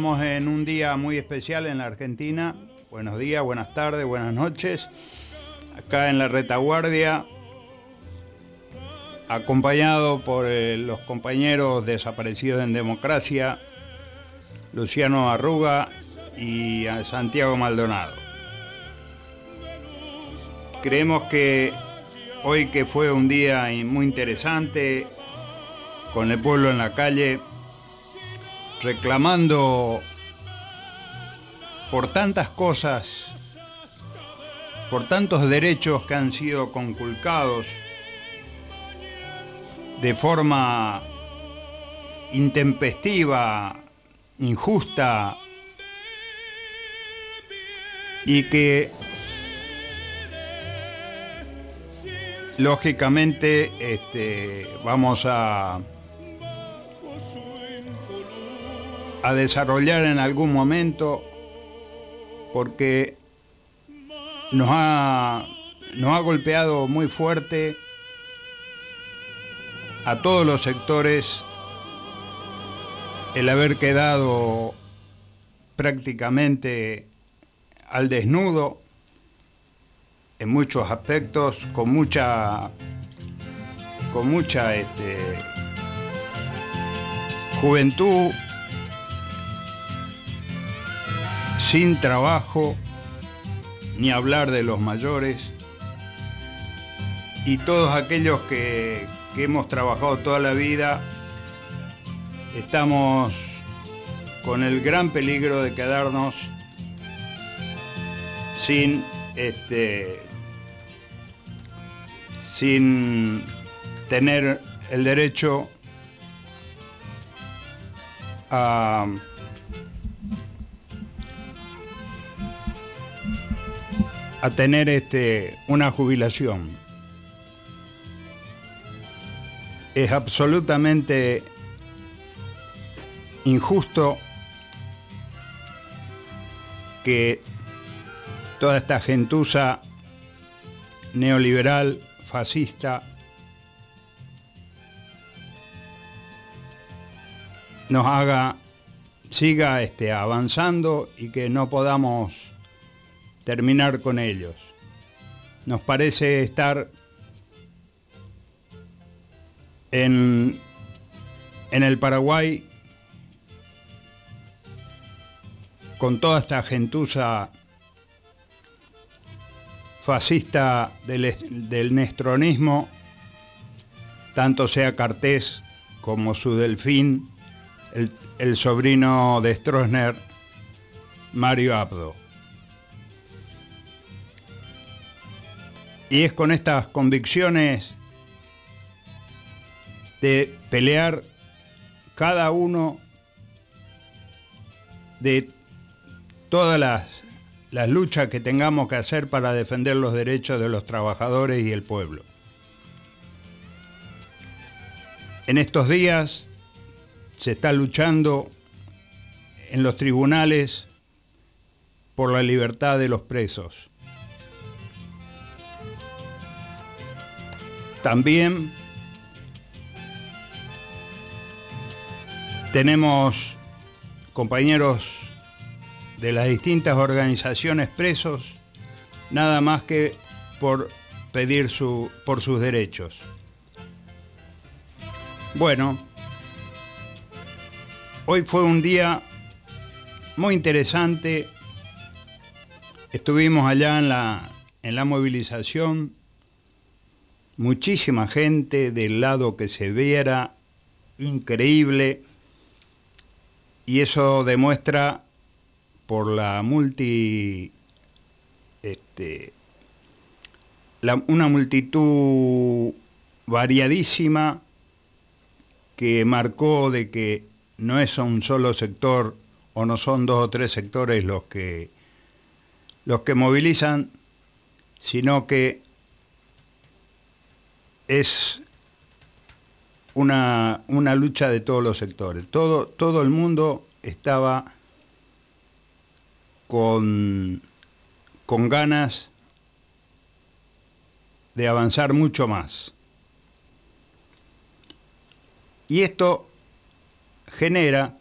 estamos en un día muy especial en la Argentina. Buenos días, buenas tardes, buenas noches. Acá en la retaguardia, acompañado por eh, los compañeros desaparecidos en democracia, Luciano Arruga y a Santiago Maldonado. Creemos que hoy que fue un día muy interesante, con el pueblo en la calle, reclamando por tantas cosas, por tantos derechos que han sido conculcados de forma intempestiva, injusta, y que lógicamente este, vamos a a desarrollar en algún momento porque nos ha, nos ha golpeado muy fuerte a todos los sectores el haber quedado prácticamente al desnudo en muchos aspectos, con mucha con mucha este, juventud sin trabajo, ni hablar de los mayores, y todos aquellos que, hemos trabajado toda la vida, estamos con el gran peligro de quedarnos sin este sin tener el derecho a a tener este, una jubilación. Es absolutamente injusto que toda esta gentuza neoliberal, fascista, nos haga, siga este, avanzando y que no podamos terminar con ellos. Nos parece estar en en el Paraguay, con toda esta gentuza fascista del, del nestronismo, tanto sea Cartés como su delfín, el, el sobrino de Stroessner, Mario Abdo. Y es con estas convicciones de pelear cada uno de todas las, las, luchas que tengamos que hacer para defender los derechos de los trabajadores y el pueblo. En estos días se está luchando en los tribunales por la libertad de los presos. También tenemos compañeros de las distintas organizaciones presos, nada más que por pedir su, por sus derechos. Bueno, hoy fue un día muy interesante. Estuvimos allá en la, en la movilización muchísima gente del lado que se viera, increíble, y eso demuestra por la multi, este, una multitud variadísima que marcó de que no es un solo sector o no son dos o tres sectores los que los que movilizan, sino que es una, una, lucha de todos los sectores. Todo, todo el mundo estaba con, con ganas de avanzar mucho más. Y esto genera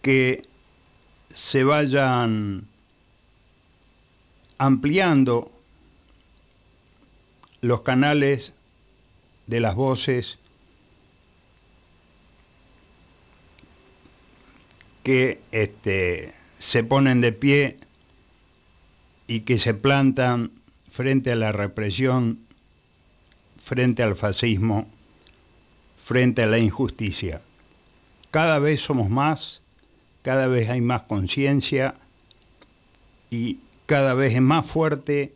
que se vayan ampliando los canales de las voces que este, se ponen de pie y que se plantan frente a la represión, frente al fascismo, frente a la injusticia. Cada vez somos más, cada vez hay más conciencia y cada vez es más fuerte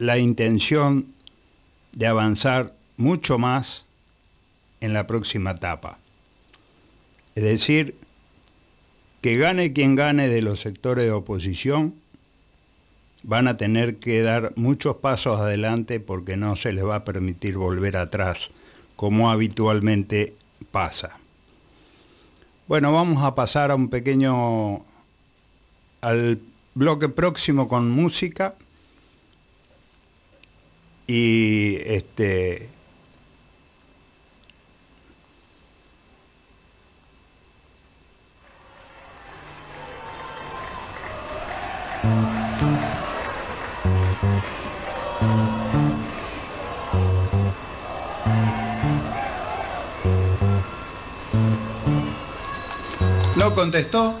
la intención de avanzar mucho más en la próxima etapa. Es decir, que gane quien gane de los sectores de oposición, van a tener que dar muchos pasos adelante porque no se les va a permitir volver atrás, como habitualmente pasa. Bueno, vamos a pasar a un pequeño, al bloque próximo con música y este ¿No contestó?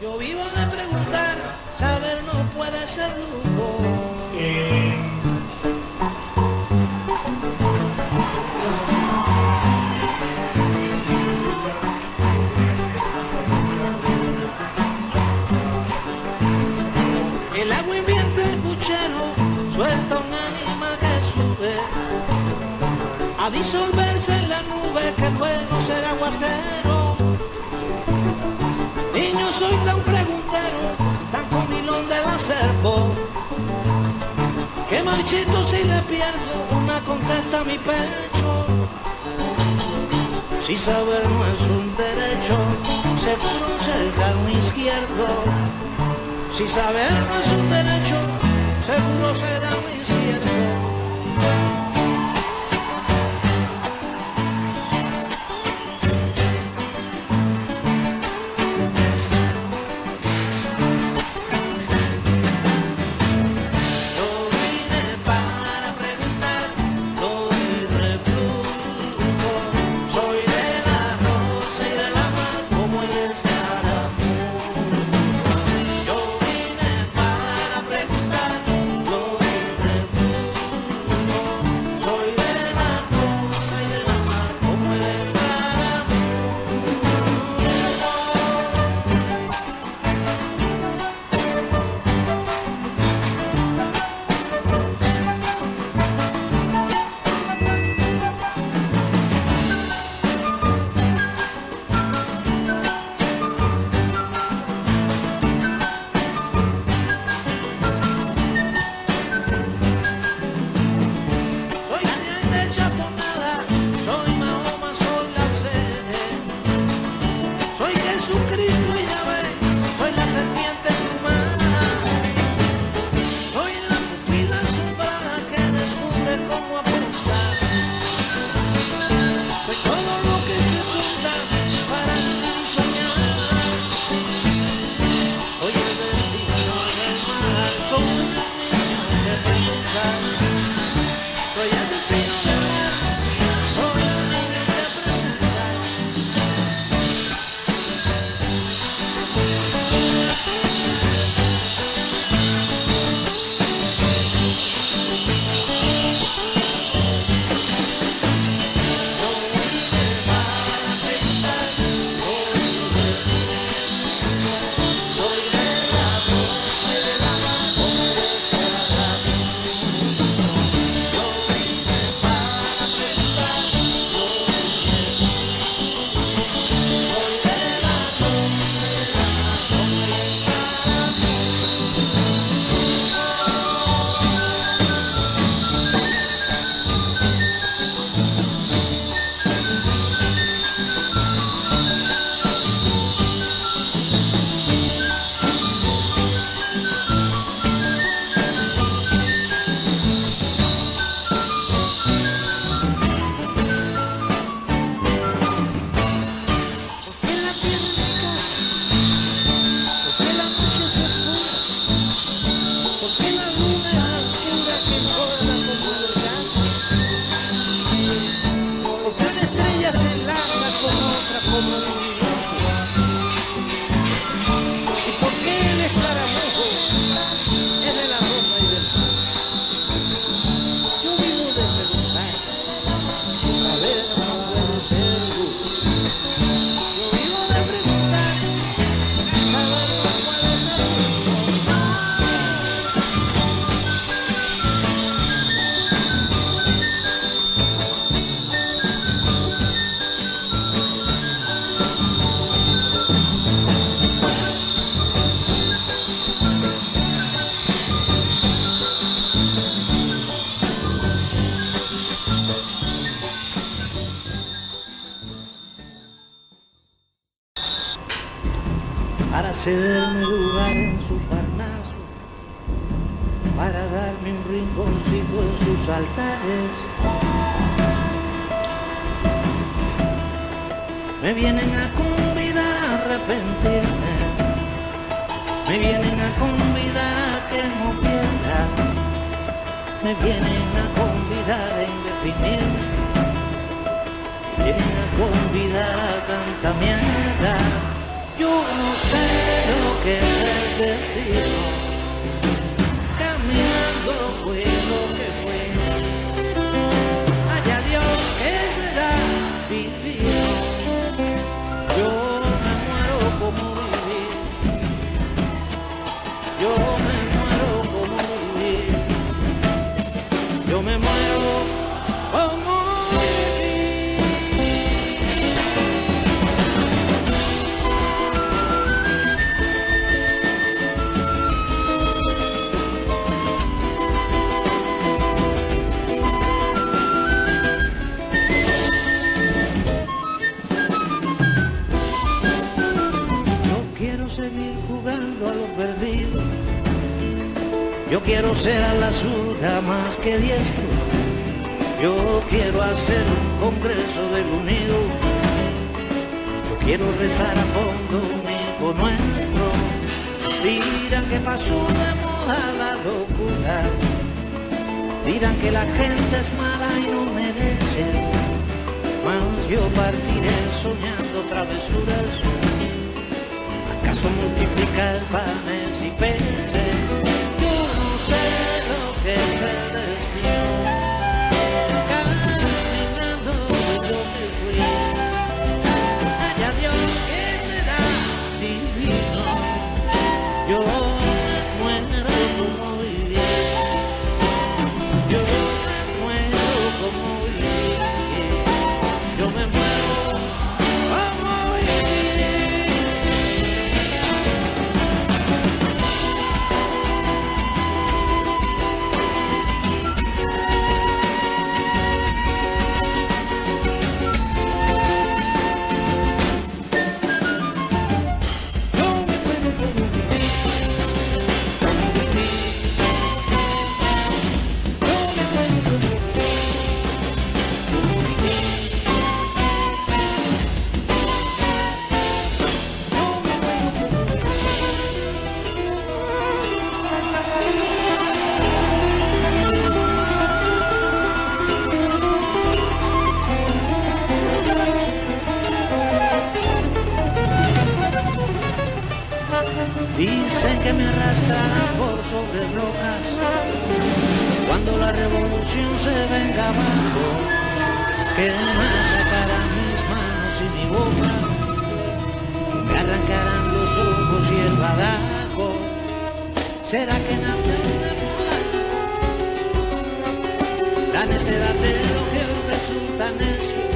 Yo vivo de preguntar, saber no puede ser lujo. El agua invierte el puchero, suelta un ánima que sube a disolverse en la nube que luego será aguacero. Que marchito si le pierdo una contesta a mi pecho. Si saber no es un derecho, se cruza el izquierdo. Si saber no es un derecho, seguro será un izquierdo. Más que diestro. Yo quiero hacer un congreso del unido. Yo quiero rezar a fondo un hijo nuestro. Dirán que pasó de moda la locura. Dirán que la gente es mala y no merece. Mas yo partiré soñando travesuras. ¿Acaso multiplicar panes y peces? Yo no sé lo por sobre rocas cuando la revolución se venga abajo, que me sacarán mis manos y mi boca, me arrancarán los ojos y el badajo. ¿Será que nace de moda la necedad de lo que resulta necio,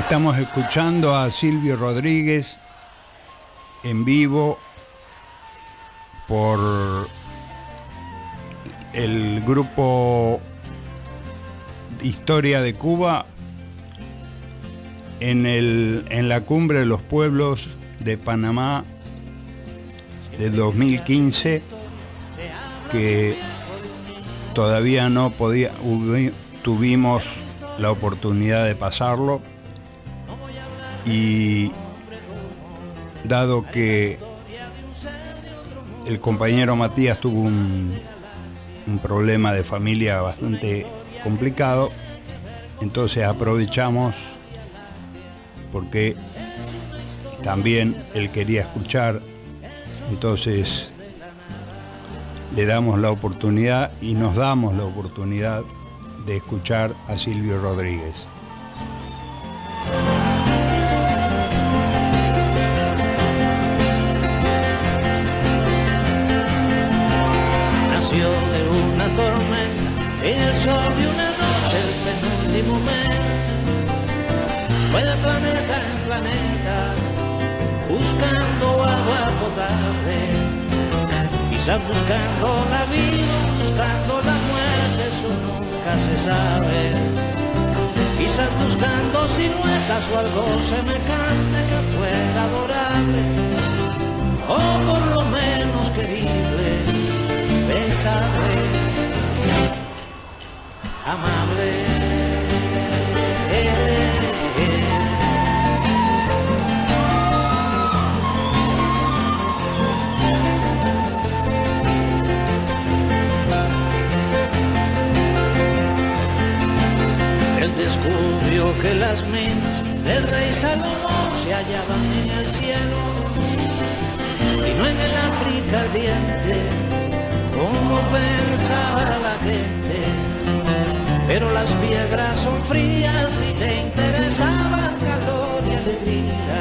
Estamos escuchando a Silvio Rodríguez en vivo por el grupo Historia de Cuba en, el, en la cumbre de los pueblos de Panamá del 2015 que todavía no podía, tuvimos la oportunidad de pasarlo y dado que el compañero Matías tuvo un, problema de familia bastante complicado, entonces aprovechamos porque también él quería escuchar, entonces le damos la oportunidad y nos damos la oportunidad de escuchar a Silvio Rodríguez. En el sol de una noche el penúltimo mes fue planeta planeta en planeta, buscando agua potable, quizás buscando la vida, buscando la muerte, eso nunca se sabe. Quizás buscando siluetas o algo semejante que fuera adorable, o por lo menos querible, pensable, amable. Él descubrió que las mentes del rey Salomón se hallaban en el cielo y no en el África ardiente, como pensaba la gente. Pero las piedras son frías y le interesaban calor y alegría.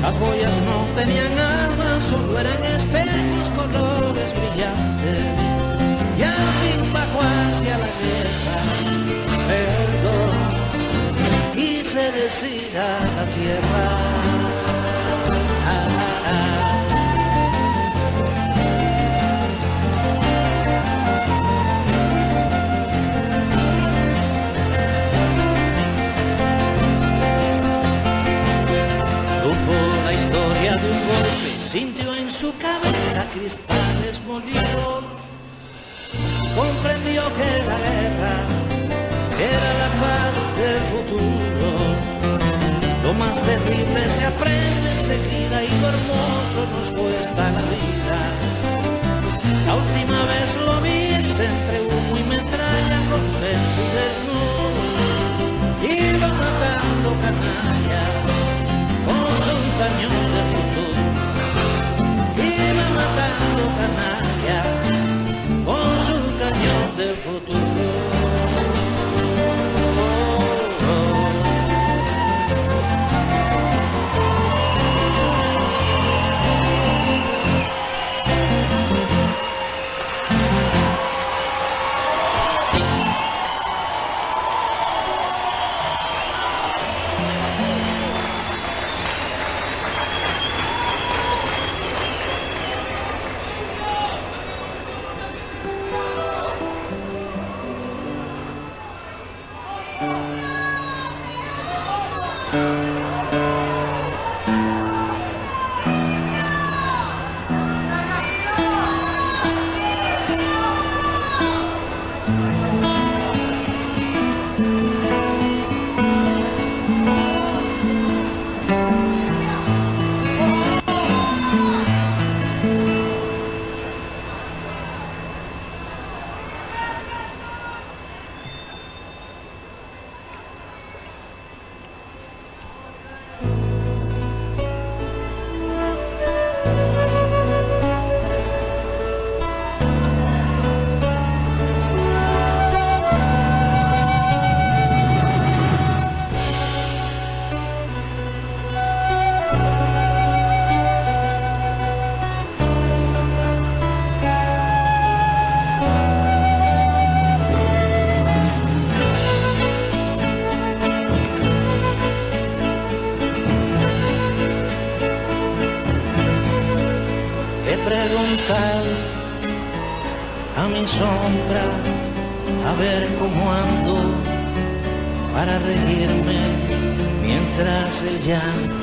Las joyas no tenían alma, solo eran espejos, colores brillantes. Y al fin bajó hacia la guerra, perdón, quise decir a la tierra. Cabeza cristales molidos. Comprendió que la guerra era la paz del futuro. Lo más terrible se aprende enseguida y lo hermoso nos cuesta la vida. La última vez lo vi entre humo y metralla, contento y desnudo. Iba matando canallas con su cañón de futuro. Matando canalla con su cañón de futuro.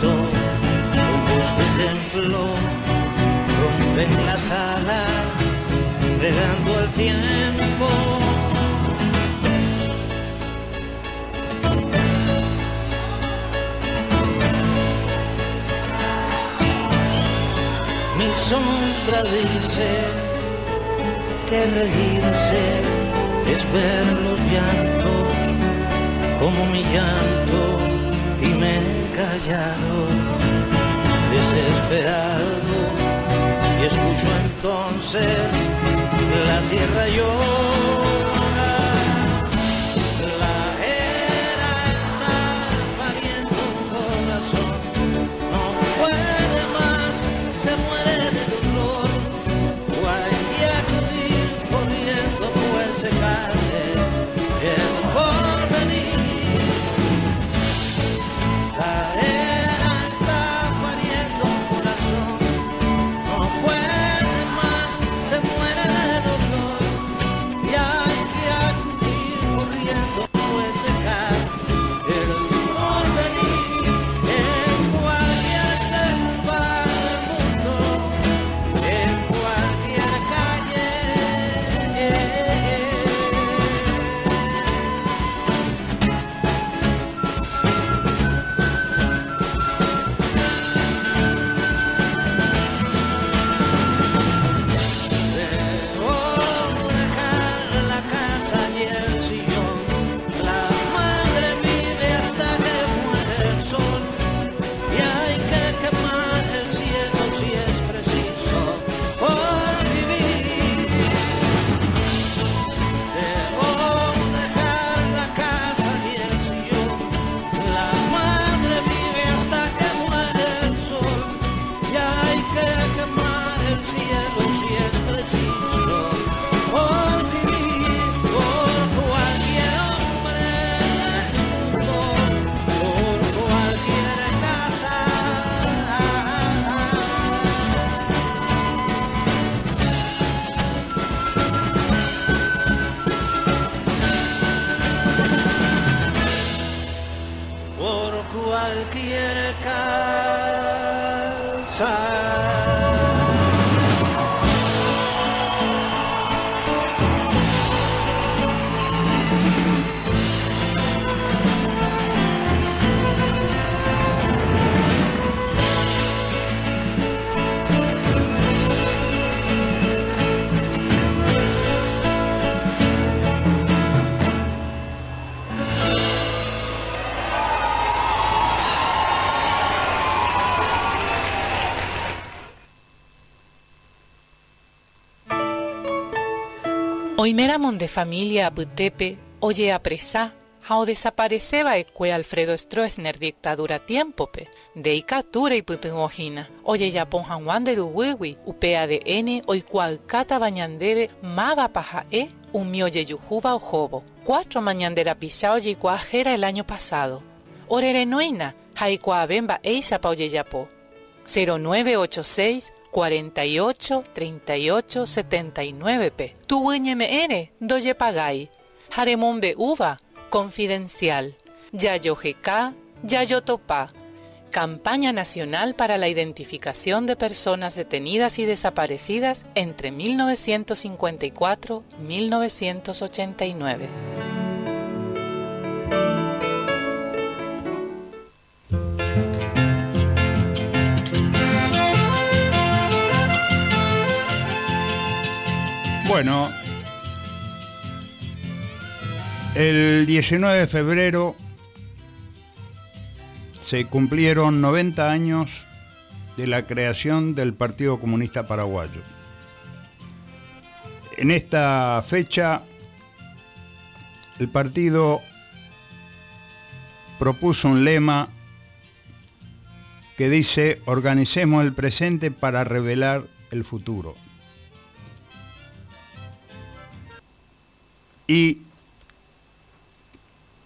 Con voz de templo rompe en la sala regando el tiempo. Mi sombra dice que reírse es ver los llantos como mi llanto callado desesperado y escucho entonces la tierra llora. Oimeramon de familia Butepe, oye apresá, hao desapareceba ecue Alfredo Stroessner dictadura tiempope, de icatura y ojina, oye yapon Juan de Uwiwi, upea de n, cual cata bañandebe, maga paja e, un mioye yujuba o jobo, cuatro mañandera pisao y cuajera el año pasado. Orere noina, haikua bemba eisa pa oye yapo. 0986 48 38 79 p. Tu mn doye pagay. Jaremombe uva confidencial. Yayo GK, Yayo Topa. Campaña Nacional para la Identificación de Personas Detenidas y Desaparecidas entre 1954 Bueno, el 19 de febrero se cumplieron 90 años de la creación del Partido Comunista Paraguayo. En esta fecha, el partido propuso un lema que dice, organicemos el presente para revelar el futuro. Y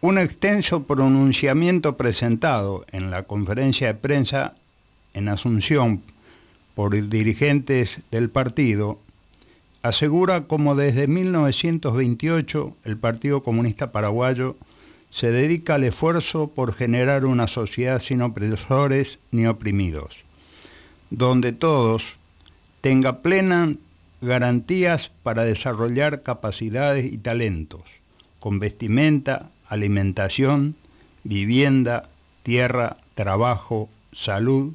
un extenso pronunciamiento presentado en la conferencia de prensa en Asunción por dirigentes del partido asegura como desde 1928 el Partido Comunista Paraguayo se dedica al esfuerzo por generar una sociedad sin opresores ni oprimidos, donde todos tengan plena garantías para desarrollar capacidades y talentos, con vestimenta, alimentación, vivienda, tierra, trabajo, salud,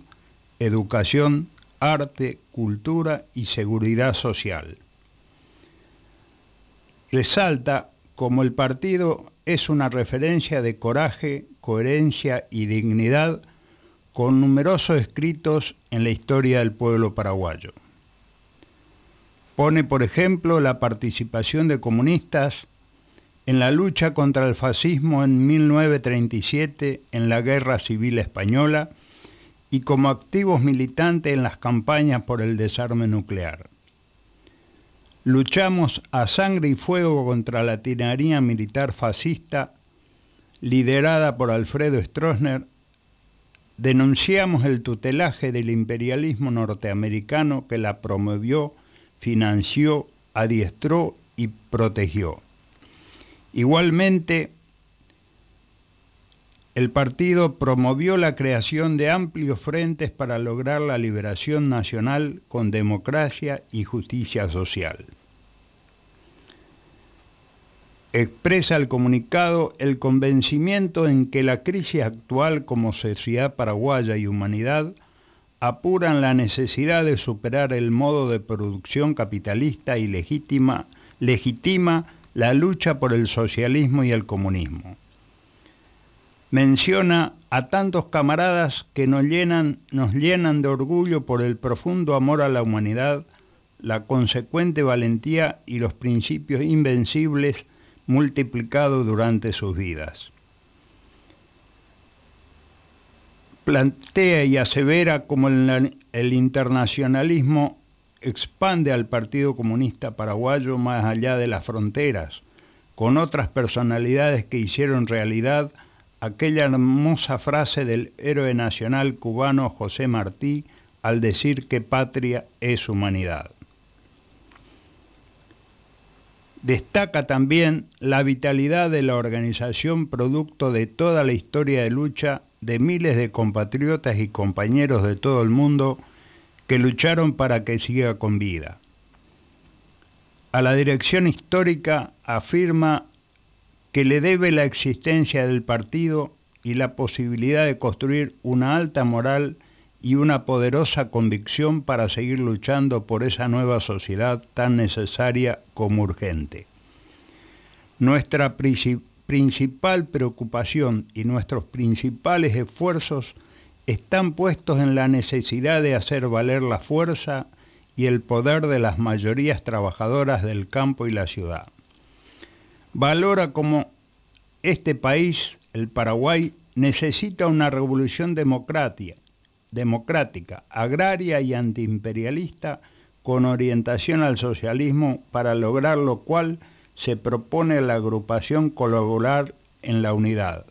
educación, arte, cultura y seguridad social. Resalta como el partido es una referencia de coraje, coherencia y dignidad con numerosos escritos en la historia del pueblo paraguayo. Pone, por ejemplo, la participación de comunistas en la lucha contra el fascismo en 1937 en la Guerra Civil Española y como activos militantes en las campañas por el desarme nuclear. Luchamos a sangre y fuego contra la tiranía militar fascista liderada por Alfredo Stroessner, denunciamos el tutelaje del imperialismo norteamericano que la promovió financió, adiestró y protegió. Igualmente, el partido promovió la creación de amplios frentes para lograr la liberación nacional con democracia y justicia social. Expresa el comunicado el convencimiento en que la crisis actual como sociedad paraguaya y humanidad apuran la necesidad de superar el modo de producción capitalista y legítima, legitima la lucha por el socialismo y el comunismo. Menciona a tantos camaradas que nos llenan, nos llenan de orgullo por el profundo amor a la humanidad, la consecuente valentía y los principios invencibles multiplicados durante sus vidas. Plantea y asevera como el, el internacionalismo expande al Partido Comunista Paraguayo más allá de las fronteras, con otras personalidades que hicieron realidad aquella hermosa frase del héroe nacional cubano José Martí al decir que patria es humanidad. Destaca también la vitalidad de la organización producto de toda la historia de lucha de miles de compatriotas y compañeros de todo el mundo que lucharon para que siga con vida. A la dirección histórica afirma que le debe la existencia del partido y la posibilidad de construir una alta moral y una poderosa convicción para seguir luchando por esa nueva sociedad tan necesaria como urgente. Nuestra principal preocupación y nuestros principales esfuerzos están puestos en la necesidad de hacer valer la fuerza y el poder de las mayorías trabajadoras del campo y la ciudad. Valora como este país, el Paraguay, necesita una revolución democrática, democrática, agraria y antiimperialista con orientación al socialismo, para lograr lo cual se propone la agrupación colaborar en la unidad.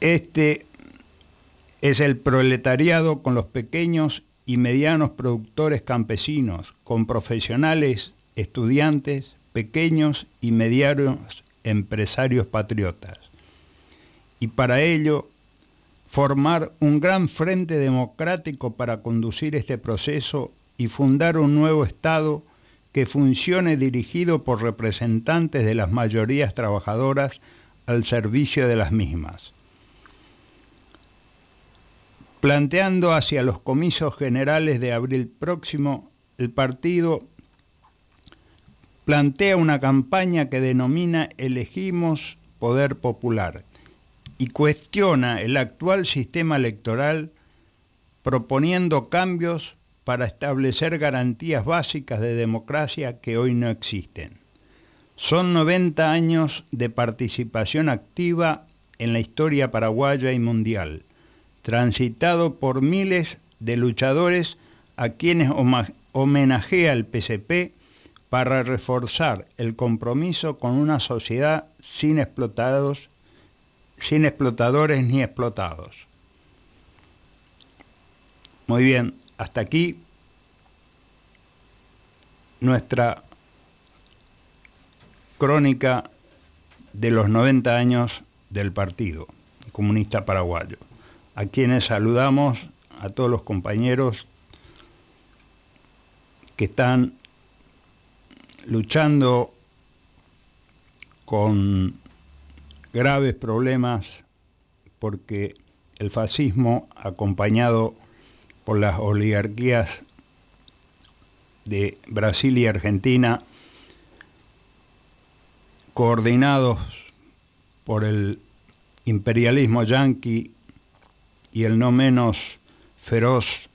Este es el proletariado con los pequeños y medianos productores campesinos, con profesionales, estudiantes, pequeños y medianos empresarios patriotas. Y para ello, formar un gran frente democrático para conducir este proceso y fundar un nuevo Estado que funcione dirigido por representantes de las mayorías trabajadoras al servicio de las mismas. Planteando hacia los comicios generales de abril próximo, el partido plantea una campaña que denomina Elegimos Poder Popular y cuestiona el actual sistema electoral proponiendo cambios para establecer garantías básicas de democracia que hoy no existen. Son 90 años de participación activa en la historia paraguaya y mundial transitado por miles de luchadores a quienes homenajea el PCP para reforzar el compromiso con una sociedad sin explotados, sin explotadores ni explotados. Muy bien, hasta aquí nuestra crónica de los 90 años del Partido Comunista Paraguayo. A quienes saludamos, a todos los compañeros que están luchando con graves problemas porque el fascismo, acompañado por las oligarquías de Brasil y Argentina, coordinados por el imperialismo yanqui y el no menos feroz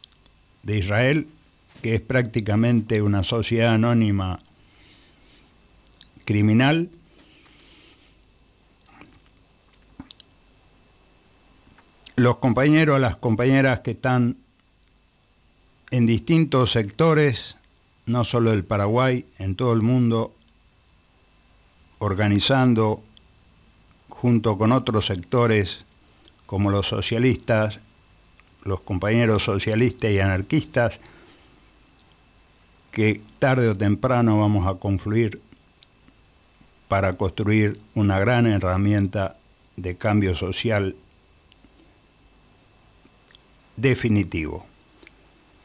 de Israel, que es prácticamente una sociedad anónima criminal, los compañeros, las compañeras que están en distintos sectores, no solo del Paraguay, en todo el mundo, organizando junto con otros sectores como los socialistas, los compañeros socialistas y anarquistas, que tarde o temprano vamos a confluir para construir una gran herramienta de cambio social definitivo.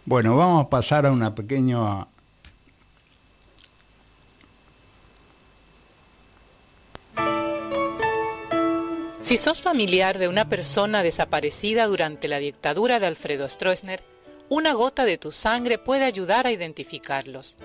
Bueno, vamos a pasar a una pequeña Si sos familiar de una persona desaparecida durante la dictadura de Alfredo Stroessner, una gota de tu sangre puede ayudar a identificarlos.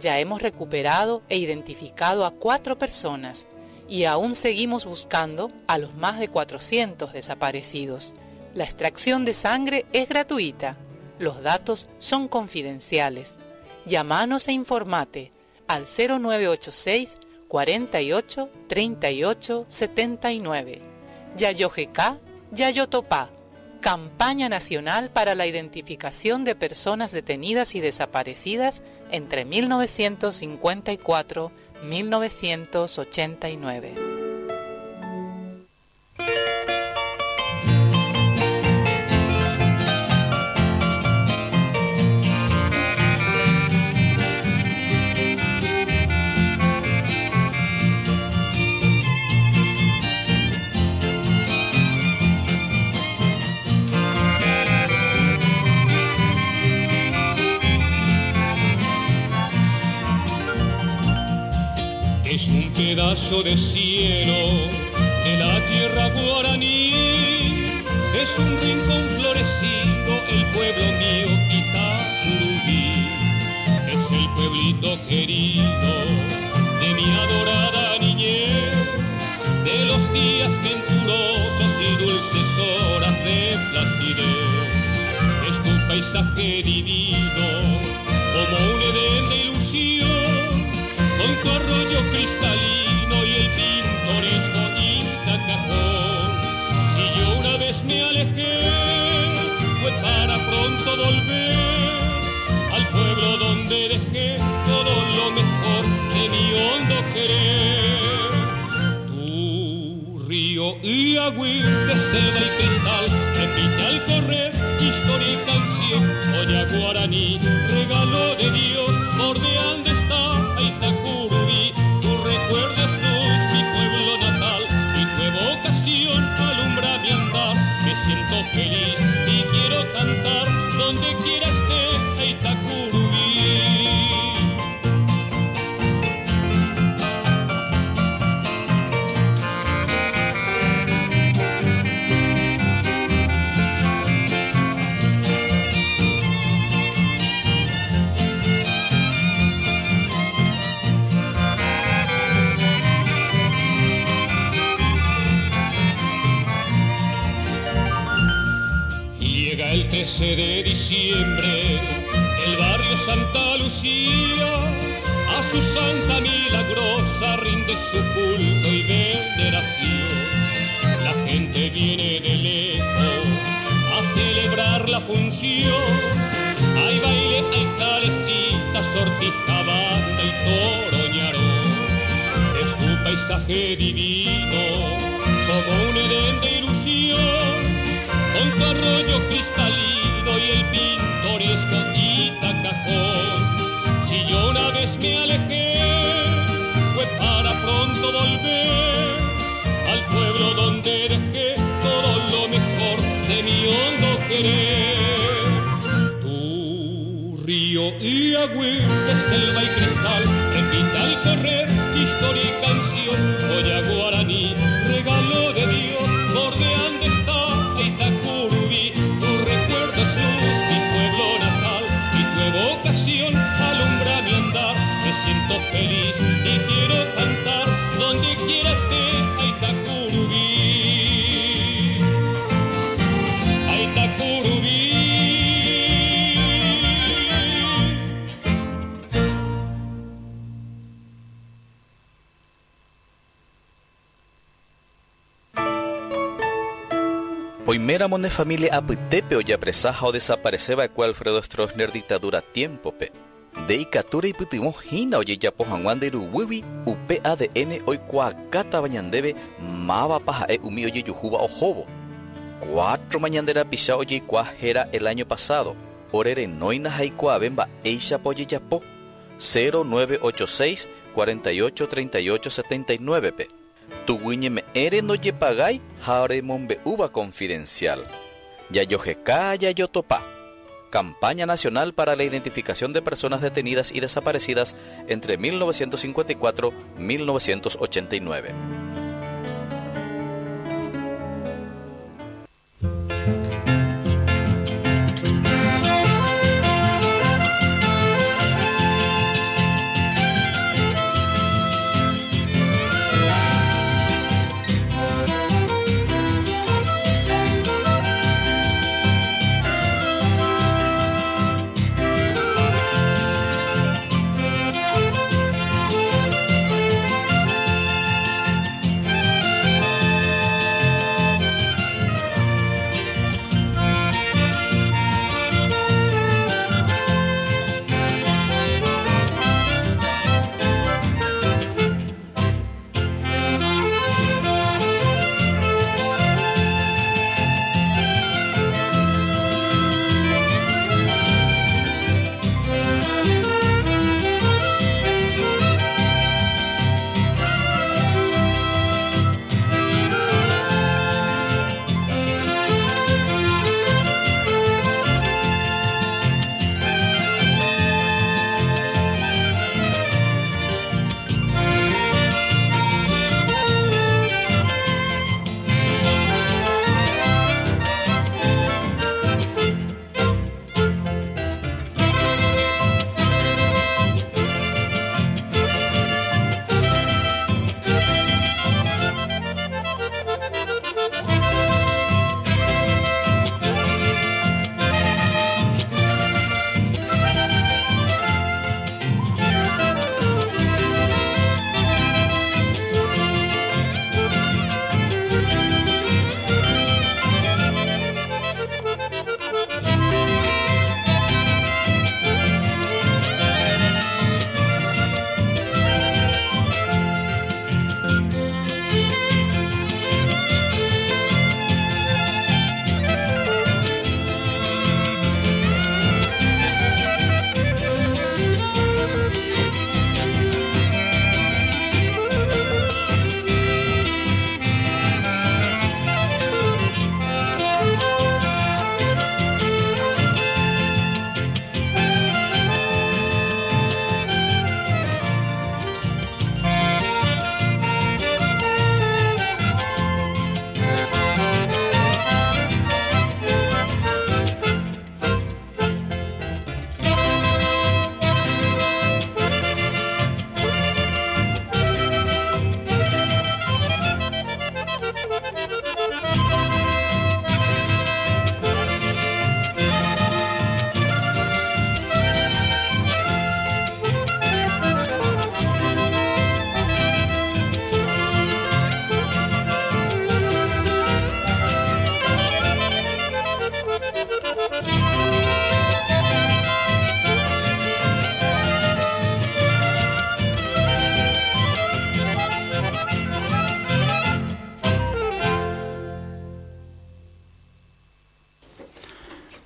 Ya hemos recuperado e identificado a cuatro personas y aún seguimos buscando a los más de 400 desaparecidos. La extracción de sangre es gratuita. Los datos son confidenciales. Llámanos e informate al 0986 48 38 79 Yayojeca, Yayotopá, Campaña Nacional para la Identificación de Personas Detenidas y Desaparecidas entre 1954-1989. Pedazo de cielo de la tierra guaraní. Es un rincón florecido, el pueblo mío, Itacurubí. Es el pueblito querido de mi adorada niñez, de los días venturosos y dulces horas de placidez. Es tu paisaje divino, como un edén de ilusión, con tu arroyo cristalino Si yo una vez me alejé, fue para pronto volver al pueblo donde dejé todo lo mejor de mi hondo querer. Tu río y agüita de selva y cristal, repite al correr historia y canción, oye guaraní, regalo de Dios, bordeando está Itacurubí, feliz y quiero cantar donde quiera esté Itacurubí. El 13 de diciembre, el barrio Santa Lucía, a su santa milagrosa rinde su culto y veneración. La gente viene de lejos a celebrar la función. Hay baile, hay calecita, sortija, banda y toroñarón. Es tu paisaje divino, como un edén de ilusión con tu arroyo cristalino y el pintoresco Itacajón. Si yo una vez me alejé, fue para pronto volver al pueblo donde dejé todo lo mejor de mi hondo querer. Tu río y agüita, selva y cristal, repite al correr historia y canción, Oya guaraní, Mone familia apytépe ojapresaha o desapareceba eku Alfredo Stroessner dictadura tiempope. De ikatura ipytyvõ hína ojejapo hag̃ua nderuguýgui upe ADN oikuaáta ñandéve mávapa ha'e umi ojejuhúva ohóvo. Cuatro mañanderapicha ojeikua héra el año pasado. Orerenóina haikuaave mba'éichapa ojejapo. 0986 48 38 79 pe. Tuguiñeme'ẽre ndojepagái ha remombe'úva confidencial. Jajoheká jajotopa. Campaña Nacional para la Identificación de Personas Detenidas y Desaparecidas entre 1954-1989.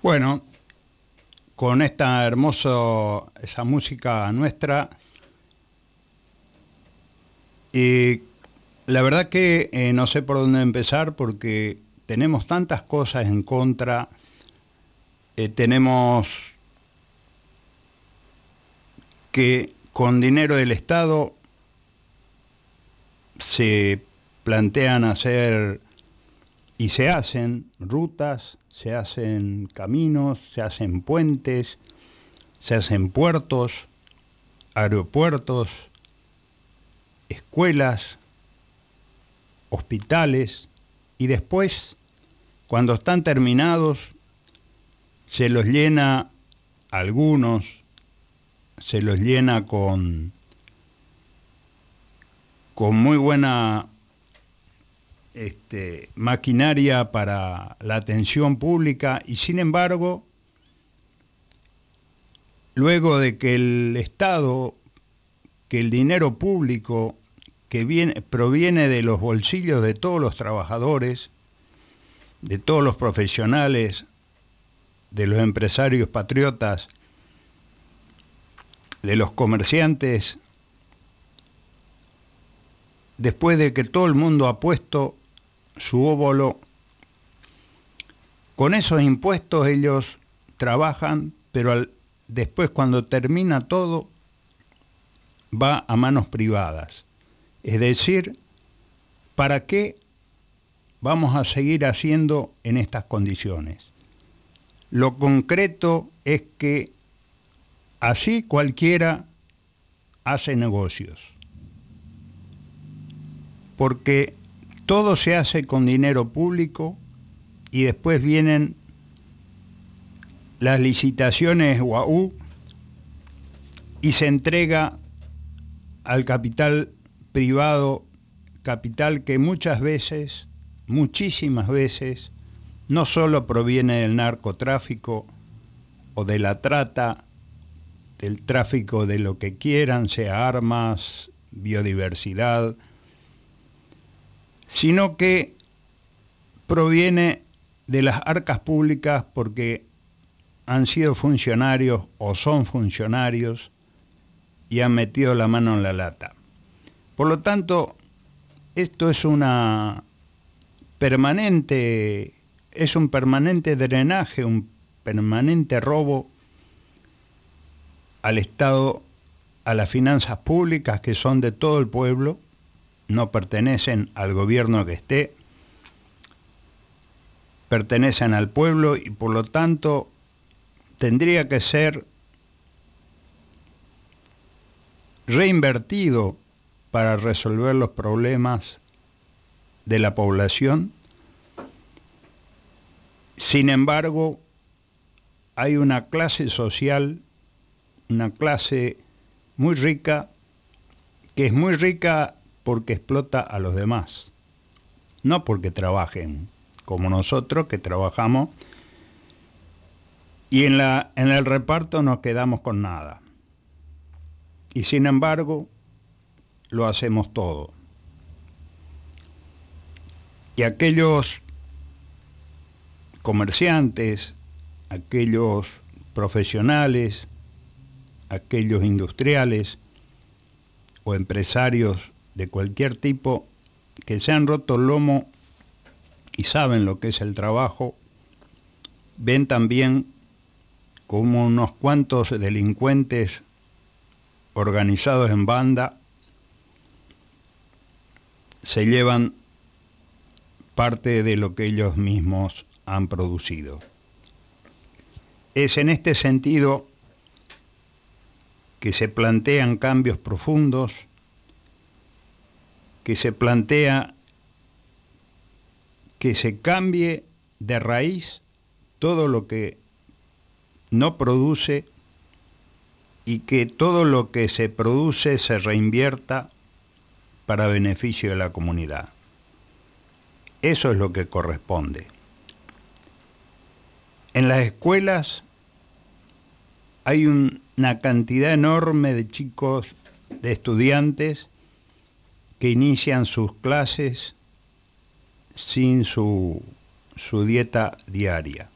Bueno, con esta hermosa, esa música nuestra, y la verdad que eh, no sé por dónde empezar porque tenemos tantas cosas en contra, eh, tenemos que con dinero del Estado se plantean hacer y se hacen rutas, se hacen caminos, se hacen puentes, se hacen puertos, aeropuertos, escuelas, hospitales y después, cuando están terminados, se los llena algunos, se los llena con, con muy buena este, maquinaria para la atención pública y sin embargo, luego de que el Estado, que el dinero público que viene, proviene de los bolsillos de todos los trabajadores, de todos los profesionales, de los empresarios patriotas, de los comerciantes, después de que todo el mundo ha puesto su óvulo, con esos impuestos ellos trabajan, pero después cuando termina todo va a manos privadas. Es decir, ¿para qué vamos a seguir haciendo en estas condiciones? Lo concreto es que así cualquiera hace negocios. Porque todo se hace con dinero público y después vienen las licitaciones UAU y se entrega al capital privado, capital que muchas veces, muchísimas veces, no solo proviene del narcotráfico o de la trata, del tráfico de lo que quieran, sea armas, biodiversidad, sino que proviene de las arcas públicas porque han sido funcionarios o son funcionarios y han metido la mano en la lata. Por lo tanto, esto es una permanente, es un permanente drenaje, un permanente robo al Estado, a las finanzas públicas que son de todo el pueblo, no pertenecen al gobierno que esté, pertenecen al pueblo y por lo tanto tendría que ser reinvertido para resolver los problemas de la población. Sin embargo, hay una clase social, una clase muy rica, que es muy rica porque explota a los demás, no porque trabajen como nosotros que trabajamos y en, la, en el reparto nos quedamos con nada. Y sin embargo, lo hacemos todo. Y aquellos comerciantes, aquellos profesionales, aquellos industriales o empresarios de cualquier tipo que se han roto el lomo y saben lo que es el trabajo, ven también como unos cuantos delincuentes organizados en banda se llevan parte de lo que ellos mismos han producido. Es en este sentido que se plantean cambios profundos, que se plantea que se cambie de raíz todo lo que no produce y que todo lo que se produce se reinvierta para beneficio de la comunidad. Eso es lo que corresponde. En las escuelas hay una cantidad enorme de chicos, de estudiantes, que inician sus clases sin su, su dieta diaria.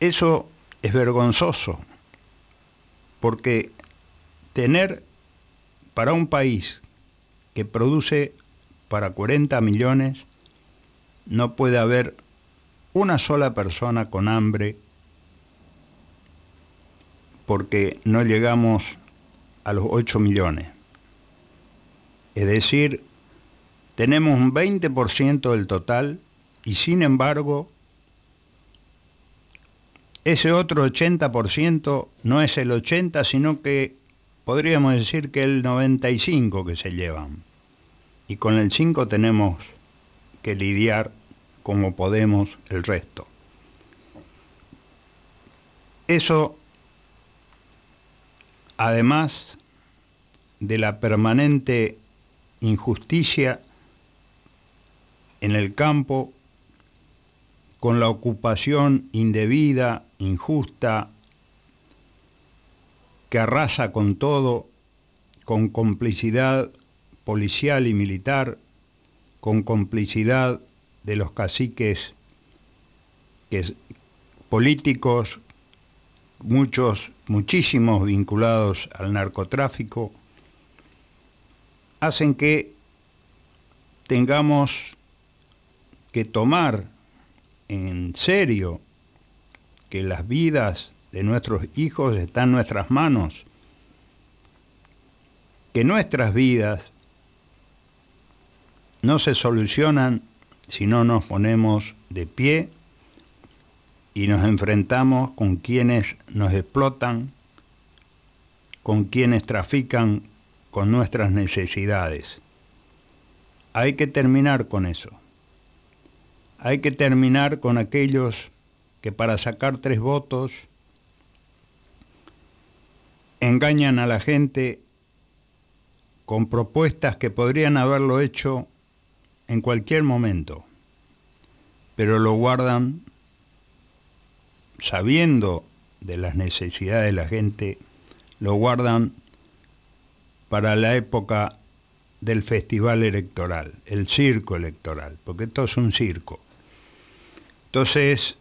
Eso es vergonzoso, porque tener para un país que produce para 40 millones, no puede haber una sola persona con hambre porque no llegamos a los 8 millones. Es decir, tenemos un 20% del total y sin embargo ese otro 80% no es el 80, sino que podríamos decir que el 95 que se llevan. Y con el 5 tenemos que lidiar como podemos el resto. Eso, además de la permanente injusticia en el campo, con la ocupación indebida, injusta, que arrasa con todo, con complicidad policial y militar, con complicidad de los caciques políticos, muchos, muchísimos vinculados al narcotráfico, hacen que tengamos que tomar en serio que las vidas de nuestros hijos están en nuestras manos, que nuestras vidas no se solucionan si no nos ponemos de pie y nos enfrentamos con quienes nos explotan, con quienes trafican con nuestras necesidades. Hay que terminar con eso. Hay que terminar con aquellos que para sacar tres votos engañan a la gente con propuestas que podrían haberlo hecho en cualquier momento, pero lo guardan sabiendo de las necesidades de la gente, lo guardan para la época del festival electoral, el circo electoral, porque esto es un circo. Entonces,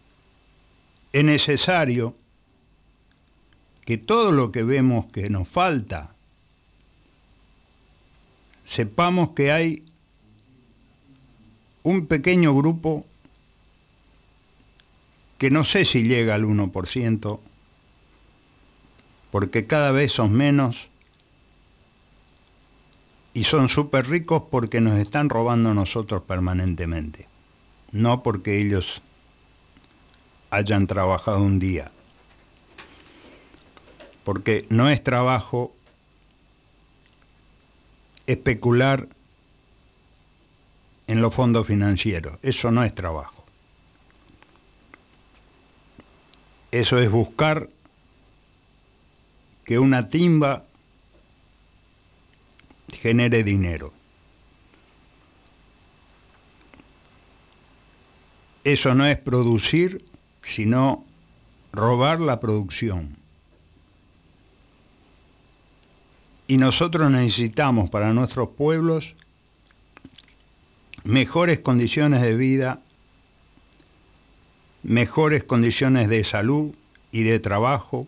es necesario que todo lo que vemos que nos falta, sepamos que hay un pequeño grupo que no sé si llega al 1%, porque cada vez son menos y son súper ricos porque nos están robando nosotros permanentemente, no porque ellos hayan trabajado un día. Porque no es trabajo especular en los fondos financieros, eso no es trabajo. Eso es buscar que una timba genere dinero. Eso no es producir, sino robar la producción. Y nosotros necesitamos para nuestros pueblos mejores condiciones de vida, mejores condiciones de salud y de trabajo,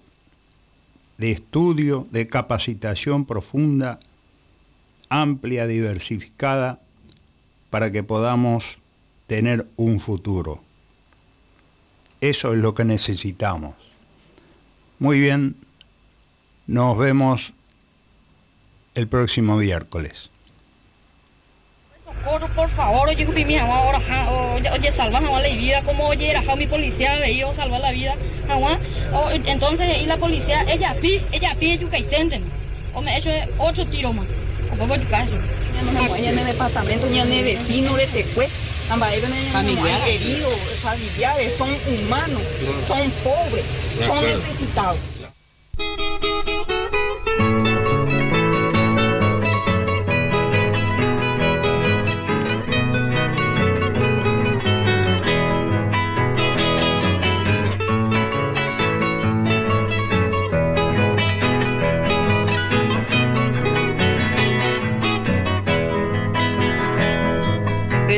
de estudio, de capacitación profunda, amplia, diversificada, para que podamos tener un futuro. Eso es lo que necesitamos. Muy bien, nos vemos el próximo miércoles. Socorro, por favor, oye, mi ahora, oye, salva la vida, como oye, era mi policía, veía salvar la vida, entonces, y la policía, ella pide, ella pide que intenten, o me hecho ocho tiros más, o poco de caso. en el departamento, ni en el vecino de Tecue, familiares heridos, familiares, son humanos, son pobres, son necesitados.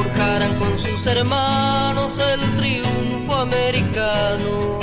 Forjarán con sus hermanos el triunfo americano.